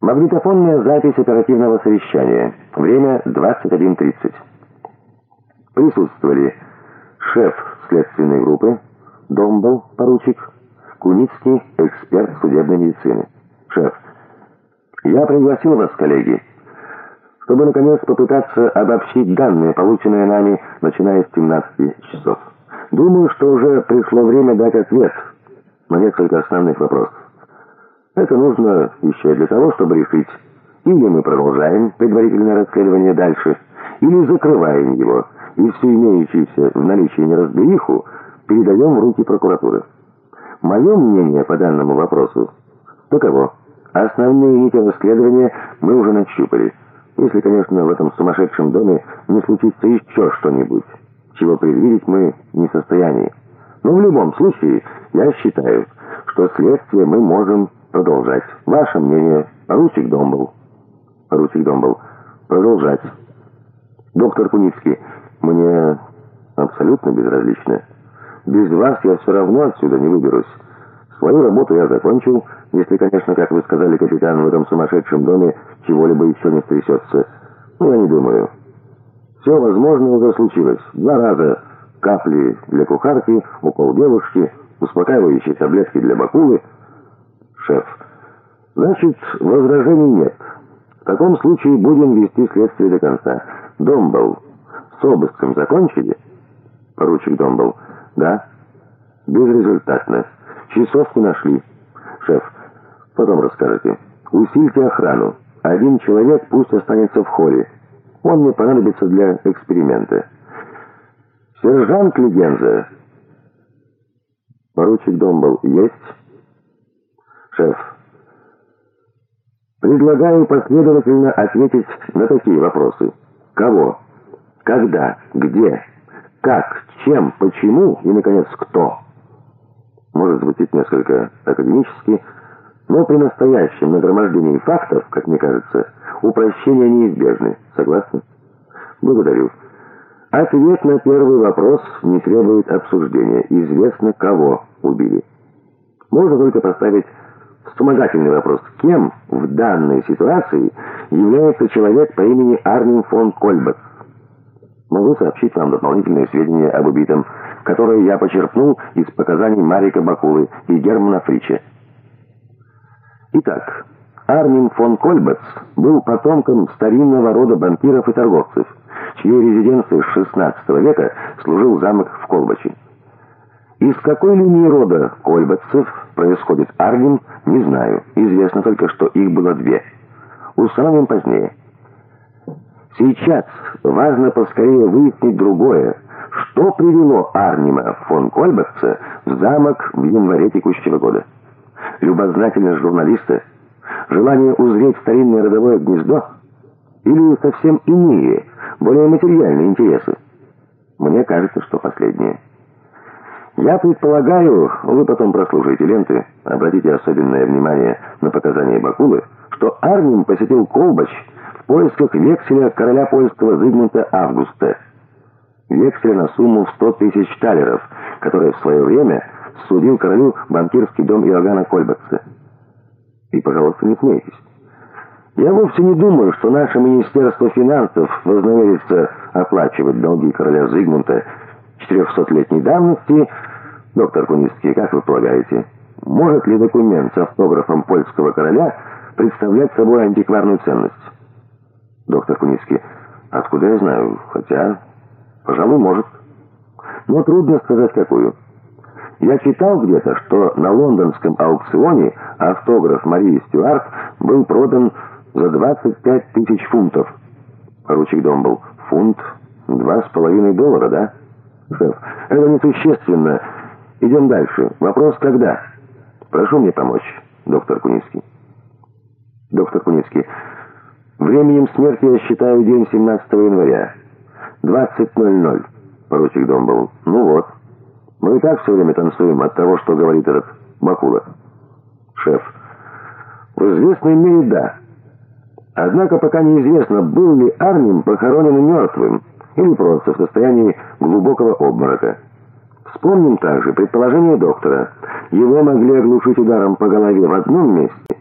Магнитофонная запись оперативного совещания. Время 21.30. Присутствовали шеф следственной группы, Домбл, поручик, Куницкий, эксперт судебной медицины. Шеф, я пригласил вас, коллеги, чтобы наконец попытаться обобщить данные, полученные нами, начиная с 17 часов. Думаю, что уже пришло время дать ответ на несколько основных вопросов. Это нужно еще для того, чтобы решить, или мы продолжаем предварительное расследование дальше, или закрываем его, и всю имеющуюся в наличии неразбериху передаем в руки прокуратуры. Мое мнение по данному вопросу таково. Основные нити расследования мы уже нащупали. Если, конечно, в этом сумасшедшем доме не случится еще что-нибудь, чего предвидеть мы не в состоянии. Но в любом случае, я считаю, что следствие мы можем продолжать. Ваше мнение, поручик Домбл. Поручик Домбл. Продолжать. Доктор Куницкий, мне абсолютно безразлично. Без вас я все равно отсюда не выберусь. Свою работу я закончил, если, конечно, как вы сказали, капитан, в этом сумасшедшем доме чего-либо еще не стрясется. Но я не думаю. Все возможное уже случилось. Два раза капли для кухарки, укол девушки, успокаивающие таблетки для бакулы — шеф. Значит, возражений нет. В таком случае будем вести следствие до конца. Домбл, с обыском закончили? Поручик Домбл. Да. Безрезультатно. Часовку нашли. Шеф, потом расскажете. Усильте охрану. Один человек пусть останется в холле. Он мне понадобится для эксперимента. Сержант Легенза. Поручик Домбл. Есть? Шеф. Предлагаю последовательно ответить на такие вопросы. Кого? Когда? Где? Как? Чем? Почему? И, наконец, кто? Может звучит несколько академически, но при настоящем нагромождении фактов, как мне кажется, упрощения неизбежны. Согласны? Благодарю. Ответ на первый вопрос не требует обсуждения. Известно, кого убили. Можно только поставить Вспомогательный вопрос. Кем в данной ситуации является человек по имени Арнин фон Кольбек? Могу сообщить вам дополнительные сведения об убитом, которые я почерпнул из показаний Марика Бакулы и Германа Фрича. Итак, Арнин фон Кольбец был потомком старинного рода банкиров и торговцев, чьей резиденцией с XVI века служил замок в Колбаче. Из какой линии рода Кольбатцев происходит Аргин, не знаю. Известно только, что их было две. Установим позднее. Сейчас важно поскорее выяснить другое. Что привело Арнима фон Кольбатца в замок в январе текущего года? Любознательность журналиста? Желание узреть старинное родовое гнездо? Или совсем иные, более материальные интересы? Мне кажется, что последнее. Я предполагаю, вы потом прослушаете ленты, обратите особенное внимание на показания Бакулы, что Арнин посетил Колбач в поисках векселя короля польского Зигмунта Августа. Векселя на сумму в 100 тысяч талеров, который в свое время судил королю банкирский дом Иоганна Кольбатца. И, пожалуйста, не смейтесь. Я вовсе не думаю, что наше Министерство финансов вознамерится оплачивать долги короля Зигмунта 400-летней давности. Доктор Куницкий, как вы полагаете, может ли документ с автографом польского короля представлять собой антикварную ценность? Доктор Куницкий, откуда я знаю, хотя, пожалуй, может. Но трудно сказать, какую. Я читал где-то, что на лондонском аукционе автограф Марии Стюарт был продан за 25 тысяч фунтов. Поручик Домбл, фунт, два с половиной доллара, да? Шеф, это несущественно. Идем дальше. Вопрос когда? Прошу мне помочь, доктор Куницкий. Доктор Куницкий, временем смерти я считаю день 17 января. 20.00, поручик Домбл. Ну вот. Мы и так все время танцуем от того, что говорит этот Бакула. Шеф, в известной мере да. Однако пока неизвестно, был ли Арнем похоронен мертвым или просто в состоянии глубокого обморока. Вспомним также предположение доктора. Его могли оглушить ударом по голове в одном месте,